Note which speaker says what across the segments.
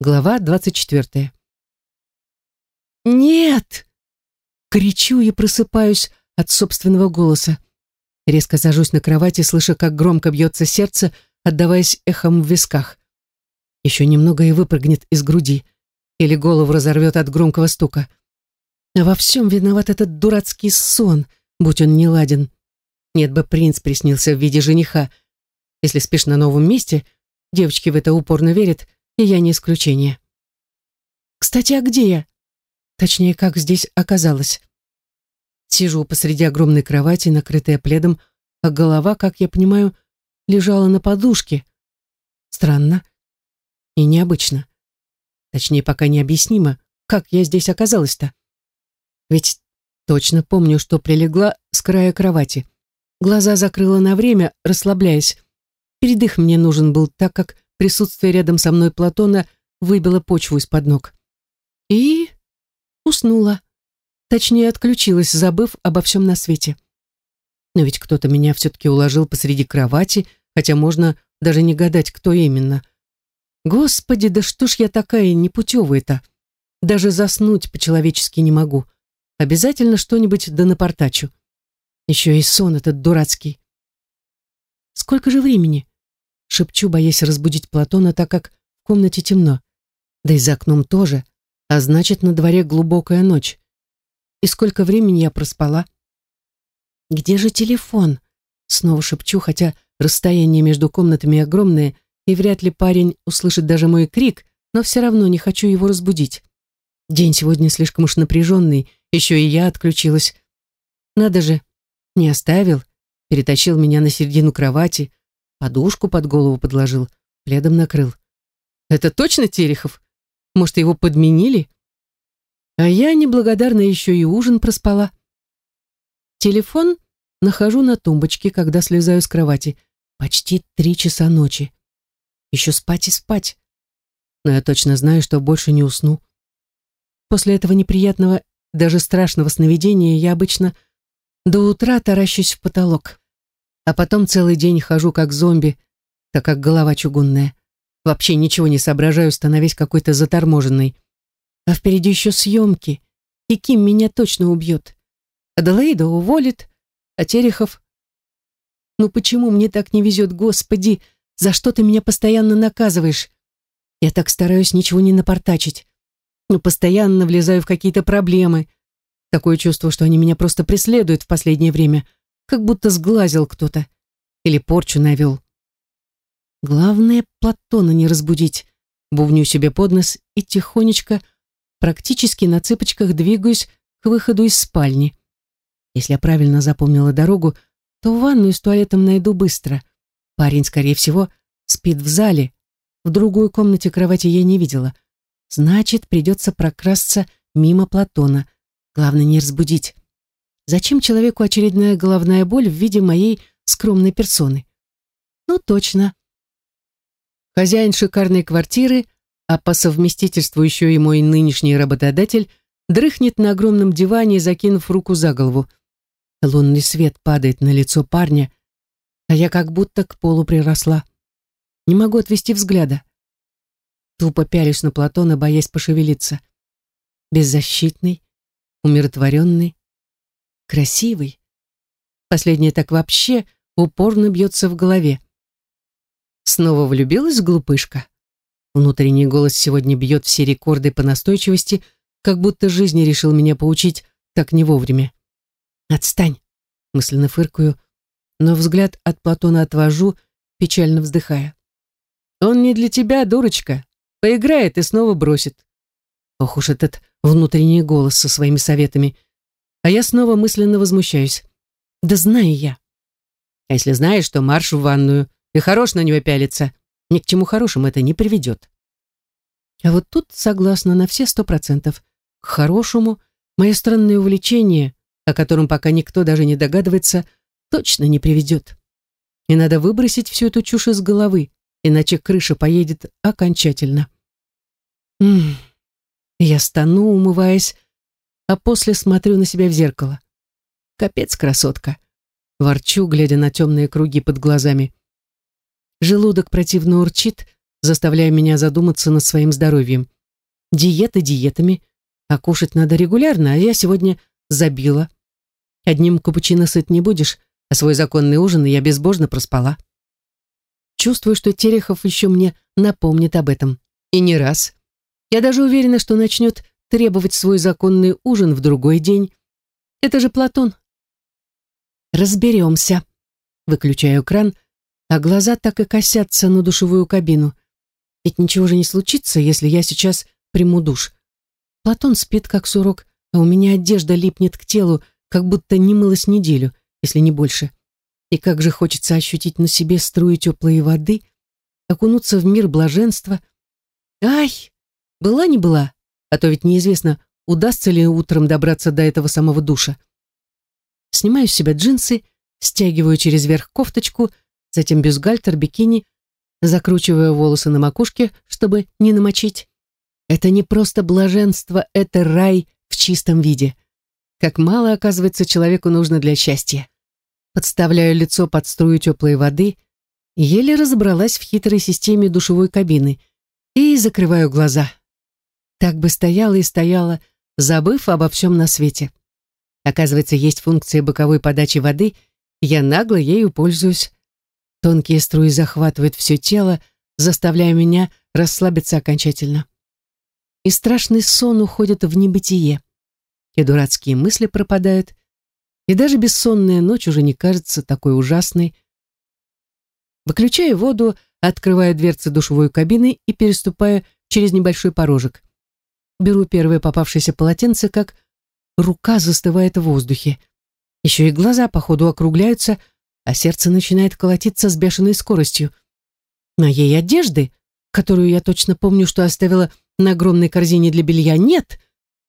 Speaker 1: Глава двадцать четвертая. «Нет!» Кричу и просыпаюсь от собственного голоса. Резко сажусь на кровати, слыша, как громко бьется сердце, отдаваясь эхом в висках. Еще немного и выпрыгнет из груди. Или голову разорвет от громкого стука. А во всем виноват этот дурацкий сон, будь он не ладен. Нет бы принц приснился в виде жениха. Если спишь на новом месте, девочки в это упорно верят, и я не исключение. Кстати, а где я? Точнее, как здесь оказалось. Сижу посреди огромной кровати, накрытая пледом, а голова, как я понимаю, лежала на подушке. Странно и необычно. Точнее, пока необъяснимо, как я здесь оказалась-то. Ведь точно помню, что прилегла с края кровати. Глаза закрыла на время, расслабляясь. Передых мне нужен был, так как присутствие рядом со мной Платона выбило почву из-под ног. И уснула. Точнее, отключилась, забыв обо всем на свете. Но ведь кто-то меня все-таки уложил посреди кровати, хотя можно даже не гадать, кто именно. Господи, да что ж я такая непутевая-то? Даже заснуть по-человечески не могу. Обязательно что-нибудь да напортачу. Еще и сон этот дурацкий. Сколько же времени? Шепчу, боясь разбудить Платона, так как в комнате темно. Да и за окном тоже, а значит, на дворе глубокая ночь. И сколько времени я проспала? Где же телефон? Снова шепчу, хотя расстояние между комнатами огромное, и вряд ли парень услышит даже мой крик, но все равно не хочу его разбудить. День сегодня слишком уж напряженный, еще и я отключилась. Надо же, не оставил, перетащил меня на середину кровати, подушку под голову подложил, пледом накрыл. Это точно Терехов? Может, его подменили? А я неблагодарно еще и ужин проспала. Телефон нахожу на тумбочке, когда слезаю с кровати. Почти три часа ночи. Еще спать и спать. Но я точно знаю, что больше не усну. После этого неприятного, даже страшного сновидения я обычно до утра таращусь в потолок. А потом целый день хожу как зомби, так как голова чугунная. Вообще ничего не соображаю, становясь какой-то заторможенной. А впереди еще съемки, и Ким меня точно убьет. Аделаида уволит, а Терехов... Ну почему мне так не везет, Господи? За что ты меня постоянно наказываешь? Я так стараюсь ничего не напортачить. Но постоянно влезаю в какие-то проблемы. Такое чувство, что они меня просто преследуют в последнее время, как будто сглазил кто-то. Или порчу навел. Главное, Платона не разбудить. Бубню себе под нос и тихонечко практически на цыпочках двигаюсь к выходу из спальни. Если я правильно запомнила дорогу, то ванную с туалетом найду быстро. Парень, скорее всего, спит в зале. В другой комнате кровати я не видела. Значит, придется прокрасться мимо Платона. Главное не разбудить. Зачем человеку очередная головная боль в виде моей скромной персоны? Ну, точно. Хозяин шикарной квартиры а по совместительству еще и мой нынешний работодатель, дрыхнет на огромном диване, закинув руку за голову. Лунный свет падает на лицо парня, а я как будто к полу приросла. Не могу отвести взгляда. Тупо пялюсь на Платона, боясь пошевелиться. Беззащитный, умиротворенный, красивый. Последнее так вообще упорно бьется в голове. Снова влюбилась глупышка? Внутренний голос сегодня бьет все рекорды по настойчивости, как будто жизнь решил меня поучить так не вовремя. «Отстань!» — мысленно фыркаю, но взгляд от Платона отвожу, печально вздыхая. «Он не для тебя, дурочка. Поиграет и снова бросит». Ох уж этот внутренний голос со своими советами. А я снова мысленно возмущаюсь. Да знаю я. А если знаешь, то марш в ванную и хорош на него пялиться. Ни к чему хорошему это не приведет. А вот тут согласна на все сто процентов. К хорошему мое странное увлечение, о котором пока никто даже не догадывается, точно не приведет. И надо выбросить всю эту чушь из головы, иначе крыша поедет окончательно. М Я стану, умываясь, а после смотрю на себя в зеркало. Капец, красотка. Ворчу, глядя на темные круги под глазами. Желудок противно урчит, заставляя меня задуматься над своим здоровьем. Диеты диетами, а кушать надо регулярно, а я сегодня забила. Одним капучино сыт не будешь, а свой законный ужин я безбожно проспала. Чувствую, что Терехов еще мне напомнит об этом. И не раз. Я даже уверена, что начнет требовать свой законный ужин в другой день. Это же Платон. Разберемся. Выключаю кран, а глаза так и косятся на душевую кабину. Ведь ничего же не случится, если я сейчас приму душ. Платон спит, как сурок, а у меня одежда липнет к телу, как будто не мылась неделю, если не больше. И как же хочется ощутить на себе струи теплой воды, окунуться в мир блаженства. Ай, была не была, а то ведь неизвестно, удастся ли утром добраться до этого самого душа. Снимаю с себя джинсы, стягиваю через верх кофточку, затем бюстгальтер, бикини, закручиваю волосы на макушке, чтобы не намочить. Это не просто блаженство, это рай в чистом виде. Как мало, оказывается, человеку нужно для счастья. Подставляю лицо под струю теплой воды, еле разобралась в хитрой системе душевой кабины и закрываю глаза. Так бы стояла и стояла, забыв обо всем на свете. Оказывается, есть функция боковой подачи воды, я нагло ею пользуюсь. Тонкие струи захватывают все тело, заставляя меня расслабиться окончательно. И страшный сон уходит в небытие. И дурацкие мысли пропадают, и даже бессонная ночь уже не кажется такой ужасной. Выключаю воду, открываю дверцы душевой кабины и переступаю через небольшой порожек. Беру первое попавшееся полотенце, как рука застывает в воздухе. Еще и глаза, походу, округляются, а сердце начинает колотиться с бешеной скоростью. Моей одежды, которую я точно помню, что оставила на огромной корзине для белья, нет,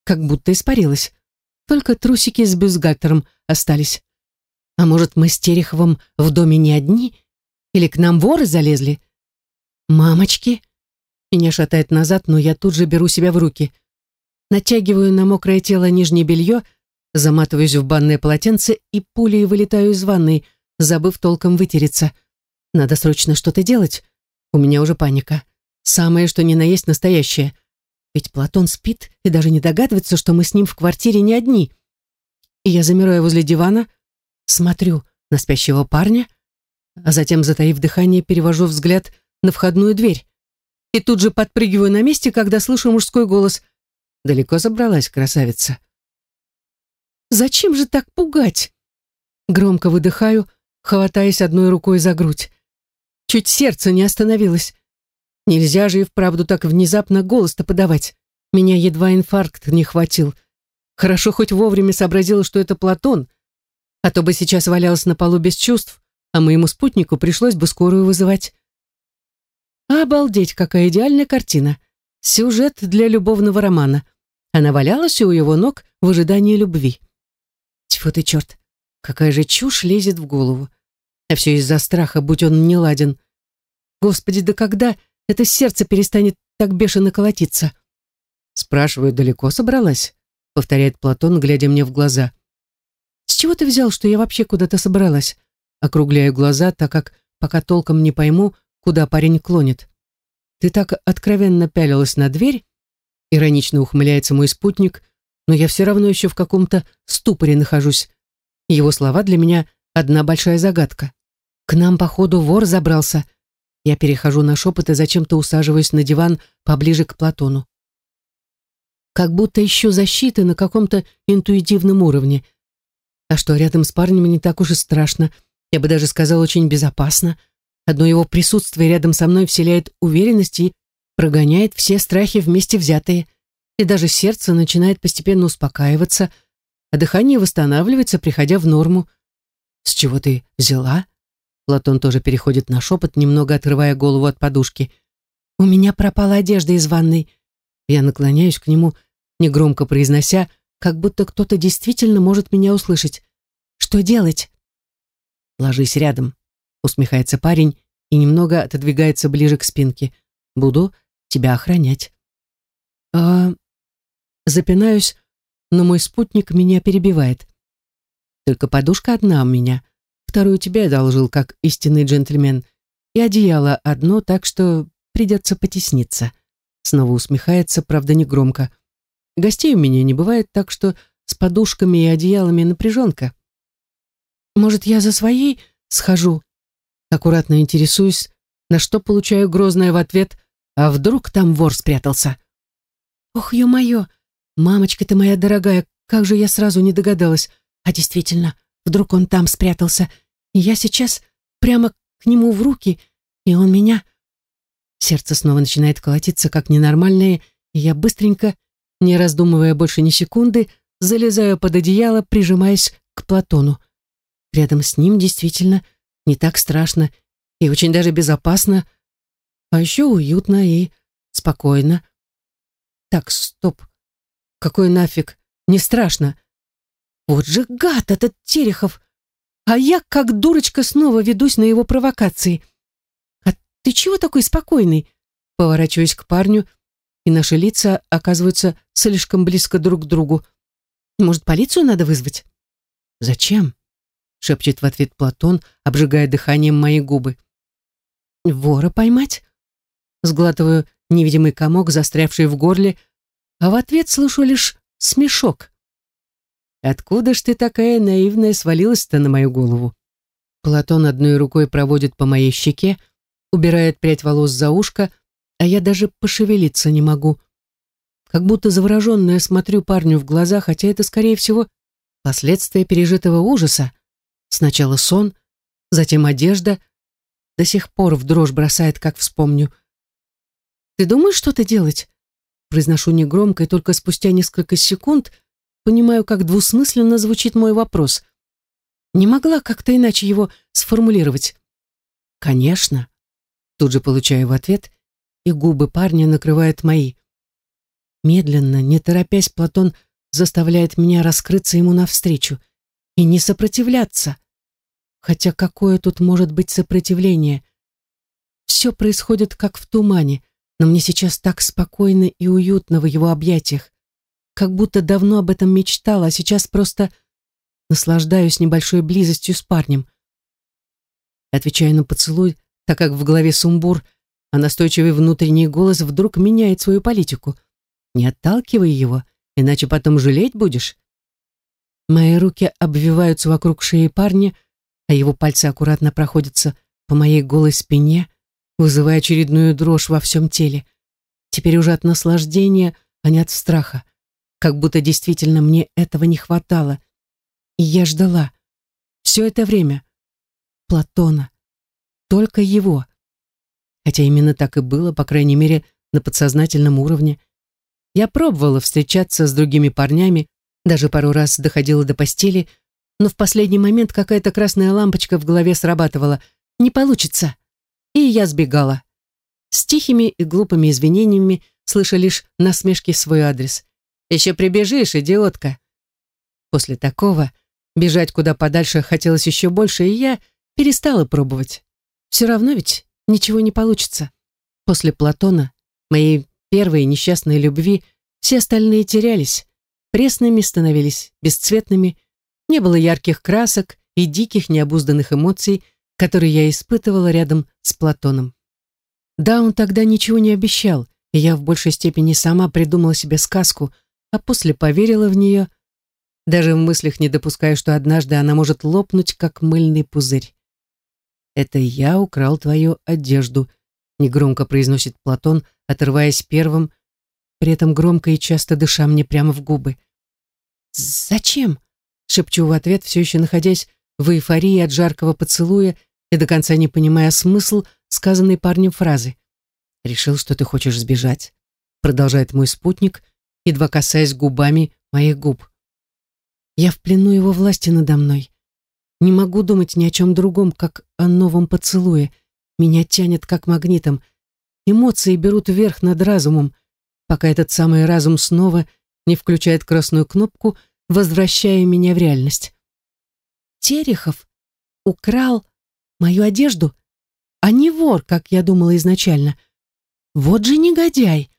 Speaker 1: как будто испарилась. Только трусики с бюстгальтером остались. А может, мы с Тереховым в доме не одни? Или к нам воры залезли? Мамочки! Меня шатает назад, но я тут же беру себя в руки. Натягиваю на мокрое тело нижнее белье, заматываюсь в банное полотенце и пулей вылетаю из ванной, забыв толком вытереться. Надо срочно что-то делать. У меня уже паника. Самое, что ни на есть настоящее. Ведь Платон спит и даже не догадывается, что мы с ним в квартире не одни. И я замираю возле дивана, смотрю на спящего парня, а затем, затаив дыхание, перевожу взгляд на входную дверь и тут же подпрыгиваю на месте, когда слышу мужской голос. Далеко забралась красавица. «Зачем же так пугать?» Громко выдыхаю, хватаясь одной рукой за грудь. Чуть сердце не остановилось. Нельзя же и вправду так внезапно голос-то подавать. Меня едва инфаркт не хватил. Хорошо хоть вовремя сообразила, что это Платон, а то бы сейчас валялась на полу без чувств, а моему спутнику пришлось бы скорую вызывать. Обалдеть, какая идеальная картина. Сюжет для любовного романа. Она валялась у его ног в ожидании любви. Тьфу ты, черт, какая же чушь лезет в голову. А все из-за страха, будь он не ладен. Господи, да когда это сердце перестанет так бешено колотиться? Спрашиваю, далеко собралась? Повторяет Платон, глядя мне в глаза. С чего ты взял, что я вообще куда-то собралась? Округляю глаза, так как пока толком не пойму, куда парень клонит. Ты так откровенно пялилась на дверь, иронично ухмыляется мой спутник, но я все равно еще в каком-то ступоре нахожусь. Его слова для меня одна большая загадка. К нам, походу, вор забрался. Я перехожу на шепот и зачем-то усаживаюсь на диван поближе к Платону. Как будто ищу защиты на каком-то интуитивном уровне. А что, рядом с парнем не так уж и страшно. Я бы даже сказала, очень безопасно. Одно его присутствие рядом со мной вселяет уверенность и прогоняет все страхи вместе взятые. И даже сердце начинает постепенно успокаиваться, а дыхание восстанавливается, приходя в норму. «С чего ты взяла?» Платон тоже переходит на шепот, немного отрывая голову от подушки. «У меня пропала одежда из ванной». Я наклоняюсь к нему, негромко произнося, как будто кто-то действительно может меня услышать. «Что делать?» «Ложись рядом», усмехается парень и немного отодвигается ближе к спинке. Буду тебя охранять. А... Запинаюсь, но мой спутник меня перебивает. Только подушка одна у меня. Вторую тебе одолжил, как истинный джентльмен. И одеяло одно, так что придется потесниться. Снова усмехается, правда, не громко. Гостей у меня не бывает, так что с подушками и одеялами напряженка. Может, я за своей схожу? Аккуратно интересуюсь, на что получаю грозное в ответ, а вдруг там вор спрятался? Ох, ё-моё, мамочка ты моя дорогая, как же я сразу не догадалась. А действительно, вдруг он там спрятался, и я сейчас прямо к нему в руки, и он меня... Сердце снова начинает колотиться, как ненормальное, и я быстренько, не раздумывая больше ни секунды, залезаю под одеяло, прижимаясь к Платону. Рядом с ним действительно не так страшно и очень даже безопасно, а еще уютно и спокойно. Так, стоп. Какой нафиг? Не страшно. Вот же гад этот Терехов! А я, как дурочка, снова ведусь на его провокации. «А ты чего такой спокойный?» Поворачиваюсь к парню, и наши лица оказываются слишком близко друг к другу. «Может, полицию надо вызвать?» «Зачем?» — шепчет в ответ Платон, обжигая дыханием мои губы. «Вора поймать?» Сглатываю невидимый комок, застрявший в горле, а в ответ слышу лишь смешок. Откуда ж ты такая наивная свалилась-то на мою голову? Платон одной рукой проводит по моей щеке, убирает прядь волос за ушко, а я даже пошевелиться не могу. Как будто завороженная смотрю парню в глаза, хотя это, скорее всего, последствия пережитого ужаса. Сначала сон, затем одежда. До сих пор в дрожь бросает, как вспомню. «Ты думаешь что-то делать?» Произношу негромко, и только спустя несколько секунд — понимаю, как двусмысленно звучит мой вопрос. Не могла как-то иначе его сформулировать. «Конечно», — тут же получаю в ответ, и губы парня накрывают мои. Медленно, не торопясь, Платон заставляет меня раскрыться ему навстречу и не сопротивляться. Хотя какое тут может быть сопротивление? Все происходит как в тумане, но мне сейчас так спокойно и уютно в его объятиях как будто давно об этом мечтала, а сейчас просто наслаждаюсь небольшой близостью с парнем. Отвечаю на поцелуй, так как в голове сумбур, а настойчивый внутренний голос вдруг меняет свою политику. Не отталкивай его, иначе потом жалеть будешь. Мои руки обвиваются вокруг шеи парня, а его пальцы аккуратно проходятся по моей голой спине, вызывая очередную дрожь во всем теле. Теперь уже от наслаждения, а не от страха как будто действительно мне этого не хватало. И я ждала. Все это время. Платона. Только его. Хотя именно так и было, по крайней мере, на подсознательном уровне. Я пробовала встречаться с другими парнями, даже пару раз доходила до постели, но в последний момент какая-то красная лампочка в голове срабатывала. Не получится. И я сбегала. С тихими и глупыми извинениями, слыша лишь насмешки в свой адрес. Еще прибежишь, идиотка. После такого бежать куда подальше хотелось еще больше, и я перестала пробовать. Все равно ведь ничего не получится. После Платона, моей первой несчастной любви, все остальные терялись, пресными становились, бесцветными, не было ярких красок и диких необузданных эмоций, которые я испытывала рядом с Платоном. Да, он тогда ничего не обещал, и я в большей степени сама придумала себе сказку — а после поверила в нее, даже в мыслях не допуская, что однажды она может лопнуть, как мыльный пузырь. «Это я украл твою одежду», — негромко произносит Платон, отрываясь первым, при этом громко и часто дыша мне прямо в губы. «Зачем?» — шепчу в ответ, все еще находясь в эйфории от жаркого поцелуя и до конца не понимая смысл сказанной парнем фразы. «Решил, что ты хочешь сбежать», — продолжает мой спутник, едва касаясь губами моих губ. Я в плену его власти надо мной. Не могу думать ни о чем другом, как о новом поцелуе. Меня тянет как магнитом. Эмоции берут верх над разумом, пока этот самый разум снова не включает красную кнопку, возвращая меня в реальность. Терехов украл мою одежду, а не вор, как я думала изначально. Вот же негодяй!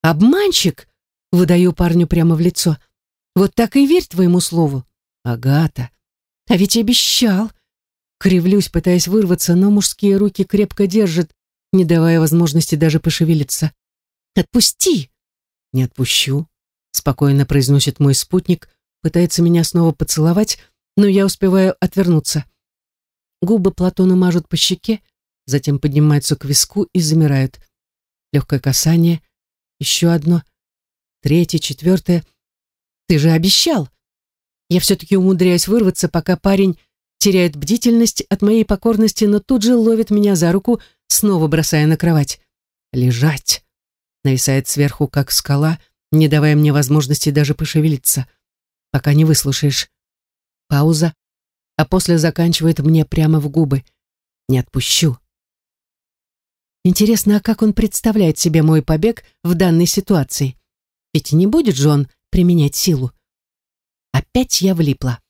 Speaker 1: Обманщик! Выдаю парню прямо в лицо. Вот так и верь твоему слову. Агата. А ведь обещал. Кривлюсь, пытаясь вырваться, но мужские руки крепко держат, не давая возможности даже пошевелиться. «Отпусти!» «Не отпущу», — спокойно произносит мой спутник, пытается меня снова поцеловать, но я успеваю отвернуться. Губы Платона мажут по щеке, затем поднимаются к виску и замирают. Легкое касание, еще одно, третье, четвертое. «Ты же обещал!» Я все-таки умудряюсь вырваться, пока парень теряет бдительность от моей покорности, но тут же ловит меня за руку, снова бросая на кровать. «Лежать!» Нависает сверху, как скала, не давая мне возможности даже пошевелиться. Пока не выслушаешь. Пауза, а после заканчивает мне прямо в губы. Не отпущу. Интересно, а как он представляет себе мой побег в данной ситуации? Ведь не будет же он применять силу. Опять я влипла.